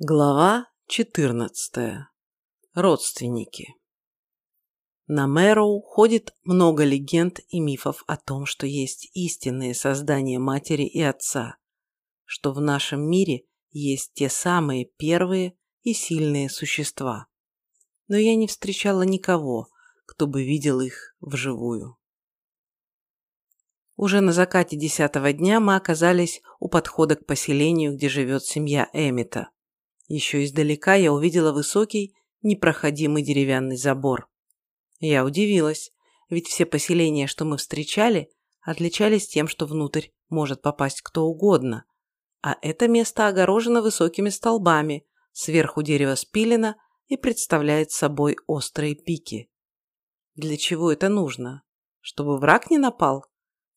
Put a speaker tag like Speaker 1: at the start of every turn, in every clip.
Speaker 1: Глава 14. Родственники. На Мэроу ходит много легенд и мифов о том, что есть истинные создания матери и отца, что в нашем мире есть те самые первые и сильные существа. Но я не встречала никого, кто бы видел их вживую. Уже на закате десятого дня мы оказались у подхода к поселению, где живет семья Эмита. Еще издалека я увидела высокий, непроходимый деревянный забор. Я удивилась, ведь все поселения, что мы встречали, отличались тем, что внутрь может попасть кто угодно. А это место огорожено высокими столбами, сверху дерево спилено и представляет собой острые пики. Для чего это нужно? Чтобы враг не напал?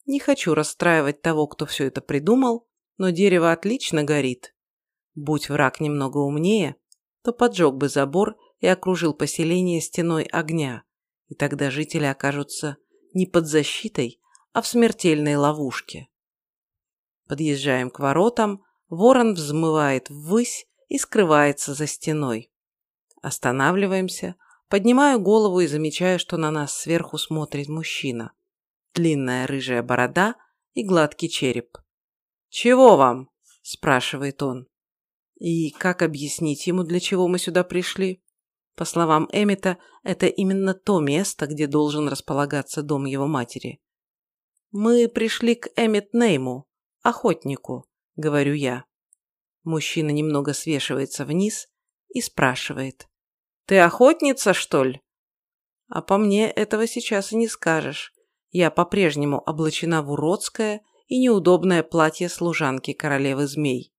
Speaker 1: Не хочу расстраивать того, кто все это придумал, но дерево отлично горит. Будь враг немного умнее, то поджег бы забор и окружил поселение стеной огня, и тогда жители окажутся не под защитой, а в смертельной ловушке. Подъезжаем к воротам, ворон взмывает ввысь и скрывается за стеной. Останавливаемся, поднимаю голову и замечаю, что на нас сверху смотрит мужчина. Длинная рыжая борода и гладкий череп. «Чего вам?» – спрашивает он. И как объяснить ему, для чего мы сюда пришли? По словам Эмита, это именно то место, где должен располагаться дом его матери. «Мы пришли к Эмит Нейму, охотнику», — говорю я. Мужчина немного свешивается вниз и спрашивает. «Ты охотница, что ли?» А по мне этого сейчас и не скажешь. Я по-прежнему облачена в уродское и неудобное платье служанки королевы змей.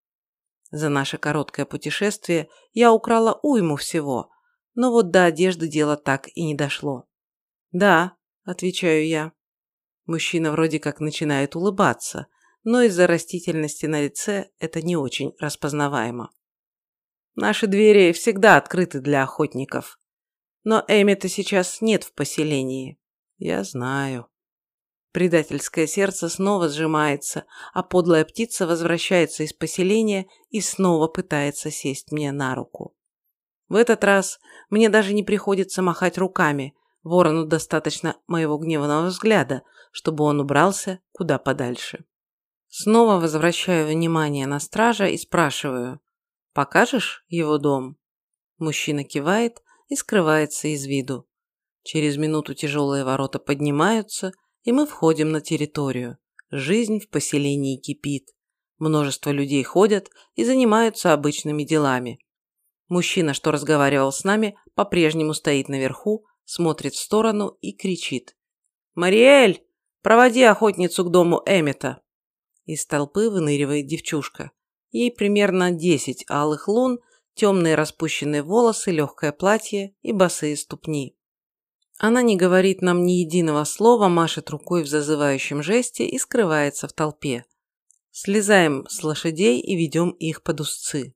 Speaker 1: За наше короткое путешествие я украла уйму всего, но вот до одежды дело так и не дошло. «Да», – отвечаю я. Мужчина вроде как начинает улыбаться, но из-за растительности на лице это не очень распознаваемо. Наши двери всегда открыты для охотников. Но Эми-то сейчас нет в поселении. Я знаю. Предательское сердце снова сжимается, а подлая птица возвращается из поселения и снова пытается сесть мне на руку. В этот раз мне даже не приходится махать руками, ворону достаточно моего гневного взгляда, чтобы он убрался куда подальше. Снова возвращаю внимание на стража и спрашиваю, «Покажешь его дом?» Мужчина кивает и скрывается из виду. Через минуту тяжелые ворота поднимаются, и мы входим на территорию. Жизнь в поселении кипит. Множество людей ходят и занимаются обычными делами. Мужчина, что разговаривал с нами, по-прежнему стоит наверху, смотрит в сторону и кричит. «Мариэль, проводи охотницу к дому Эммета!» Из толпы выныривает девчушка. Ей примерно десять алых лун, темные распущенные волосы, легкое платье и босые ступни. Она не говорит нам ни единого слова, машет рукой в зазывающем жесте и скрывается в толпе. Слезаем с лошадей и ведем их под узцы.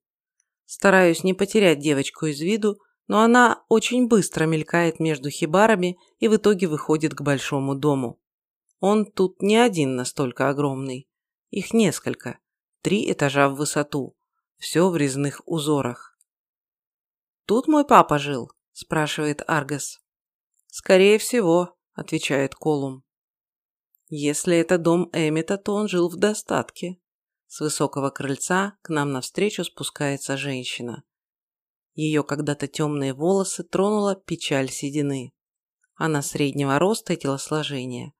Speaker 1: Стараюсь не потерять девочку из виду, но она очень быстро мелькает между хибарами и в итоге выходит к большому дому. Он тут не один настолько огромный. Их несколько. Три этажа в высоту. Все в резных узорах. «Тут мой папа жил?» – спрашивает Аргас. «Скорее всего», – отвечает Колум. Если это дом Эмита, то он жил в достатке. С высокого крыльца к нам навстречу спускается женщина. Ее когда-то темные волосы тронула печаль седины. Она среднего роста и телосложения.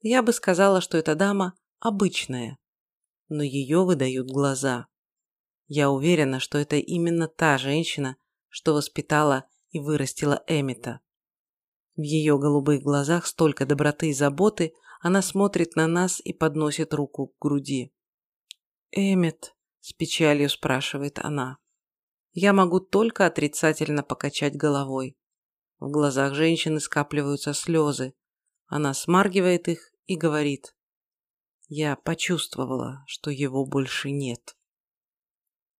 Speaker 1: Я бы сказала, что эта дама обычная, но ее выдают глаза. Я уверена, что это именно та женщина, что воспитала и вырастила Эмита. В ее голубых глазах столько доброты и заботы, она смотрит на нас и подносит руку к груди. «Эммет», – с печалью спрашивает она. Я могу только отрицательно покачать головой. В глазах женщины скапливаются слезы. Она смаргивает их и говорит. Я почувствовала, что его больше нет.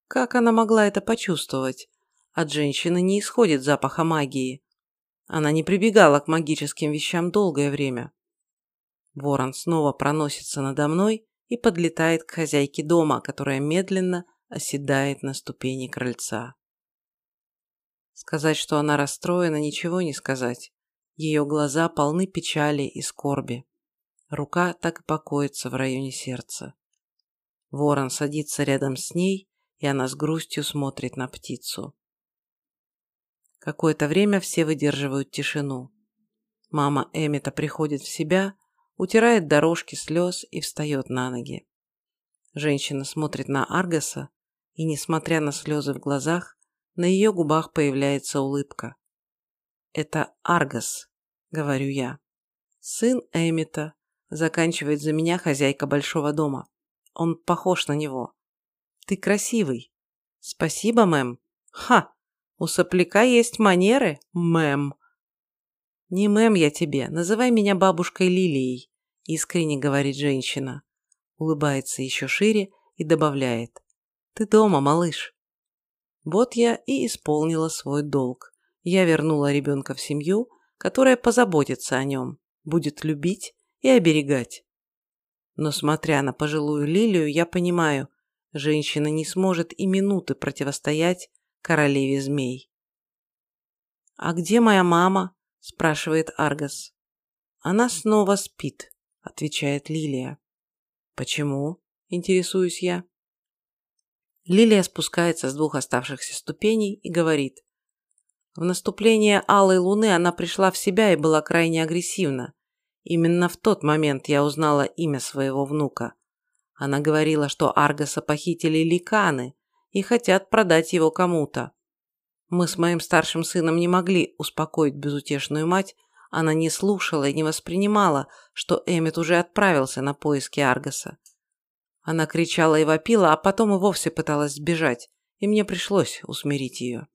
Speaker 1: Как она могла это почувствовать? От женщины не исходит запаха магии. Она не прибегала к магическим вещам долгое время. Ворон снова проносится надо мной и подлетает к хозяйке дома, которая медленно оседает на ступени крыльца. Сказать, что она расстроена, ничего не сказать. Ее глаза полны печали и скорби. Рука так и покоится в районе сердца. Ворон садится рядом с ней, и она с грустью смотрит на птицу. Какое-то время все выдерживают тишину. Мама Эмита приходит в себя, утирает дорожки слез и встает на ноги. Женщина смотрит на Аргаса, и, несмотря на слезы в глазах, на ее губах появляется улыбка. «Это Аргас», — говорю я. «Сын Эмита», — заканчивает за меня хозяйка большого дома. «Он похож на него». «Ты красивый». «Спасибо, мэм». «Ха! У сопляка есть манеры, мэм». «Не мэм я тебе, называй меня бабушкой Лилией», — искренне говорит женщина. Улыбается еще шире и добавляет. «Ты дома, малыш». Вот я и исполнила свой долг. Я вернула ребенка в семью, которая позаботится о нем, будет любить и оберегать. Но смотря на пожилую Лилию, я понимаю, женщина не сможет и минуты противостоять королеве змей. «А где моя мама?» – спрашивает Аргас. «Она снова спит», – отвечает Лилия. «Почему?» – интересуюсь я. Лилия спускается с двух оставшихся ступеней и говорит. В наступление Алой Луны она пришла в себя и была крайне агрессивна. Именно в тот момент я узнала имя своего внука. Она говорила, что Аргаса похитили ликаны и хотят продать его кому-то. Мы с моим старшим сыном не могли успокоить безутешную мать, она не слушала и не воспринимала, что Эммет уже отправился на поиски Аргаса. Она кричала и вопила, а потом и вовсе пыталась сбежать, и мне пришлось усмирить ее.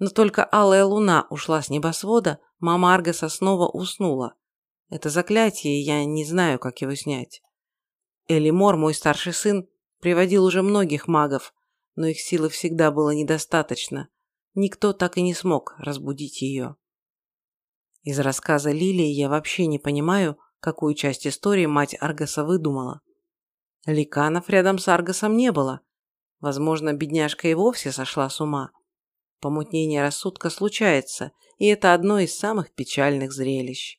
Speaker 1: Но только алая луна ушла с небосвода, мама Аргаса снова уснула. Это заклятие, я не знаю, как его снять. Элимор, мой старший сын, приводил уже многих магов, но их силы всегда было недостаточно. Никто так и не смог разбудить ее. Из рассказа Лилии я вообще не понимаю, какую часть истории мать Аргаса выдумала. Ликанов рядом с Аргосом не было. Возможно, бедняжка и вовсе сошла с ума. Помутнение рассудка случается, и это одно из самых печальных зрелищ.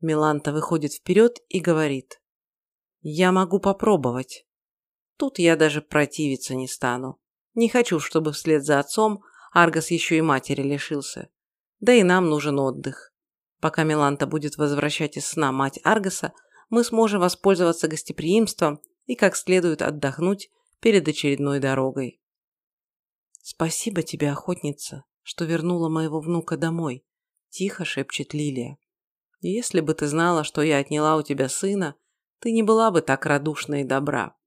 Speaker 1: Миланта выходит вперед и говорит. «Я могу попробовать». Тут я даже противиться не стану. Не хочу, чтобы вслед за отцом Аргос еще и матери лишился. Да и нам нужен отдых. Пока Миланта будет возвращать из сна мать Аргоса, мы сможем воспользоваться гостеприимством и как следует отдохнуть перед очередной дорогой. «Спасибо тебе, охотница, что вернула моего внука домой», – тихо шепчет Лилия. «Если бы ты знала, что я отняла у тебя сына, ты не была бы так радушна и добра».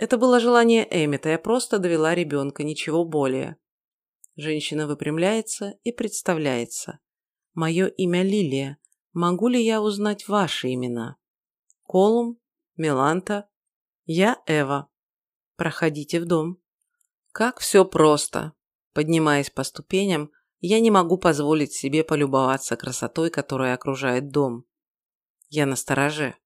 Speaker 1: Это было желание Эмита, я просто довела ребенка, ничего более. Женщина выпрямляется и представляется. «Мое имя Лилия. Могу ли я узнать ваши имена? Колум, Миланта, я Эва. Проходите в дом. Как все просто. Поднимаясь по ступеням, я не могу позволить себе полюбоваться красотой, которая окружает дом. Я настороже.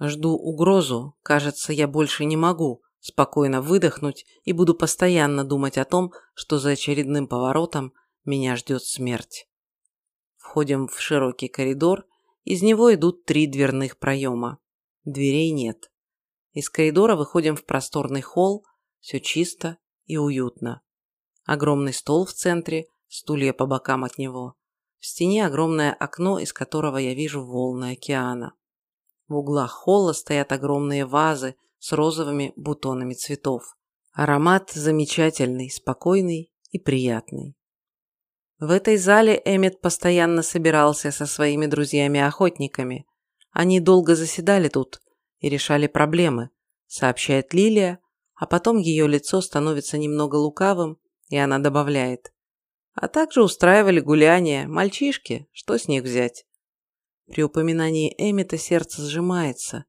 Speaker 1: Жду угрозу. Кажется, я больше не могу спокойно выдохнуть и буду постоянно думать о том, что за очередным поворотом меня ждет смерть. Входим в широкий коридор из него идут три дверных проема. Дверей нет. Из коридора выходим в просторный холл, все чисто и уютно. Огромный стол в центре, стулья по бокам от него. В стене огромное окно, из которого я вижу волны океана. В углах холла стоят огромные вазы с розовыми бутонами цветов. Аромат замечательный, спокойный и приятный. В этой зале Эммет постоянно собирался со своими друзьями-охотниками. Они долго заседали тут и решали проблемы, сообщает Лилия, а потом ее лицо становится немного лукавым, и она добавляет. А также устраивали гуляния, мальчишки, что с них взять? При упоминании Эммета сердце сжимается,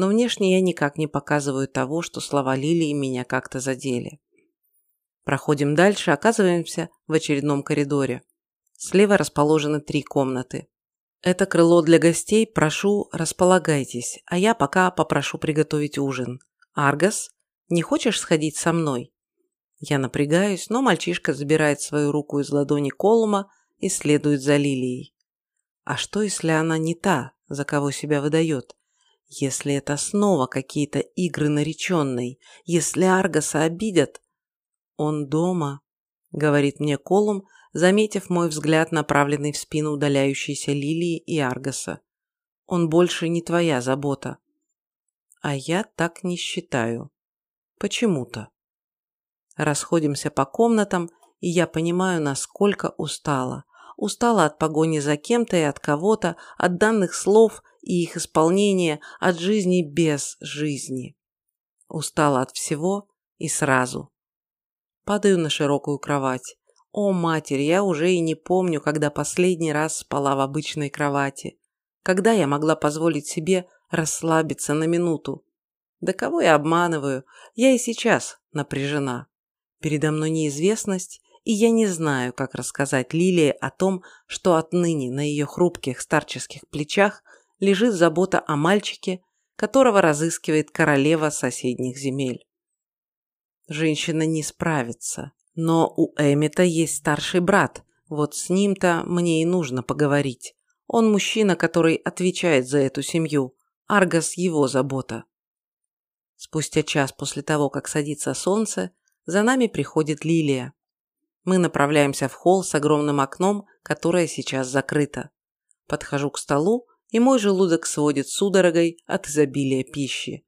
Speaker 1: но внешне я никак не показываю того, что слова Лилии меня как-то задели. Проходим дальше, оказываемся в очередном коридоре. Слева расположены три комнаты. Это крыло для гостей, прошу, располагайтесь, а я пока попрошу приготовить ужин. Аргас, Не хочешь сходить со мной?» Я напрягаюсь, но мальчишка забирает свою руку из ладони Колума и следует за Лилией. А что, если она не та, за кого себя выдает? Если это снова какие-то игры нареченной? Если Аргаса обидят? Он дома, говорит мне Колум, заметив мой взгляд, направленный в спину удаляющейся Лилии и Аргаса. Он больше не твоя забота. А я так не считаю. Почему-то. Расходимся по комнатам, и я понимаю, насколько устала. Устала от погони за кем-то и от кого-то, от данных слов и их исполнения, от жизни без жизни. Устала от всего и сразу. Падаю на широкую кровать. О, матерь, я уже и не помню, когда последний раз спала в обычной кровати. Когда я могла позволить себе расслабиться на минуту? Да кого я обманываю? Я и сейчас напряжена. Передо мной неизвестность, и я не знаю, как рассказать Лилии о том, что отныне на ее хрупких старческих плечах лежит забота о мальчике, которого разыскивает королева соседних земель. Женщина не справится, но у Эмита есть старший брат, вот с ним-то мне и нужно поговорить. Он мужчина, который отвечает за эту семью. Аргас – его забота. Спустя час после того, как садится солнце, за нами приходит Лилия. Мы направляемся в холл с огромным окном, которое сейчас закрыто. Подхожу к столу, и мой желудок сводит судорогой от изобилия пищи.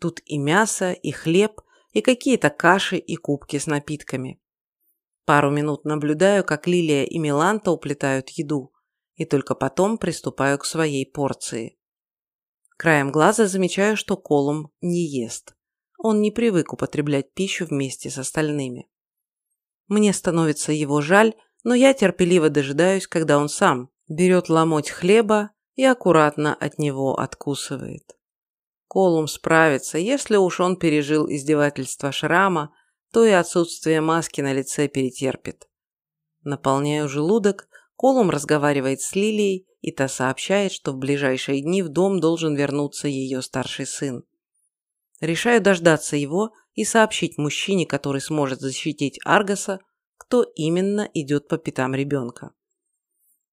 Speaker 1: Тут и мясо, и хлеб, и какие-то каши и кубки с напитками. Пару минут наблюдаю, как Лилия и Миланта уплетают еду, и только потом приступаю к своей порции. Краем глаза замечаю, что Колум не ест. Он не привык употреблять пищу вместе с остальными. Мне становится его жаль, но я терпеливо дожидаюсь, когда он сам берет ломоть хлеба и аккуратно от него откусывает. Колум справится, если уж он пережил издевательство шрама, то и отсутствие маски на лице перетерпит. Наполняю желудок, Колум разговаривает с Лилией, и та сообщает, что в ближайшие дни в дом должен вернуться ее старший сын. Решаю дождаться его и сообщить мужчине, который сможет защитить Аргаса, кто именно идет по пятам ребенка.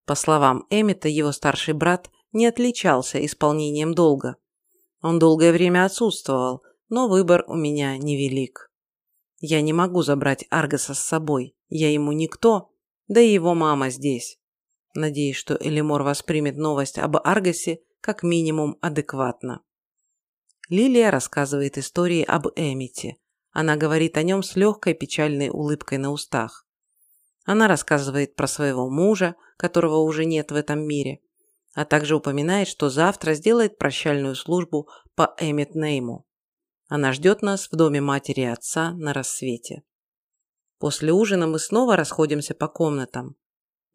Speaker 1: По словам Эмита, его старший брат не отличался исполнением долга. Он долгое время отсутствовал, но выбор у меня невелик. Я не могу забрать Аргаса с собой, я ему никто, да и его мама здесь. Надеюсь, что Элимор воспримет новость об Аргасе как минимум адекватно. Лилия рассказывает истории об Эмите. Она говорит о нем с легкой печальной улыбкой на устах. Она рассказывает про своего мужа, которого уже нет в этом мире, а также упоминает, что завтра сделает прощальную службу по Эмит Нейму. Она ждет нас в доме матери и отца на рассвете. После ужина мы снова расходимся по комнатам.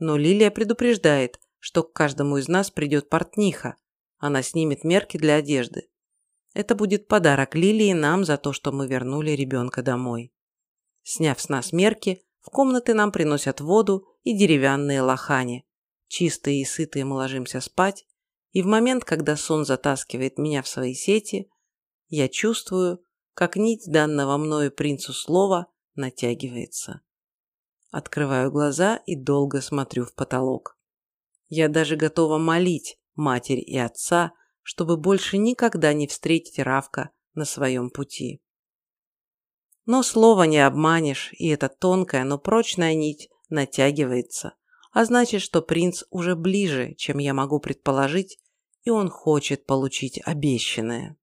Speaker 1: Но Лилия предупреждает, что к каждому из нас придет портниха. Она снимет мерки для одежды. Это будет подарок Лилии нам за то, что мы вернули ребенка домой. Сняв с нас мерки, в комнаты нам приносят воду и деревянные лохани. Чистые и сытые мы ложимся спать, и в момент, когда сон затаскивает меня в свои сети, я чувствую, как нить данного мною принцу слова натягивается. Открываю глаза и долго смотрю в потолок. Я даже готова молить матерь и отца, чтобы больше никогда не встретить Равка на своем пути. Но слово не обманешь, и эта тонкая, но прочная нить натягивается, а значит, что принц уже ближе, чем я могу предположить, и он хочет получить обещанное.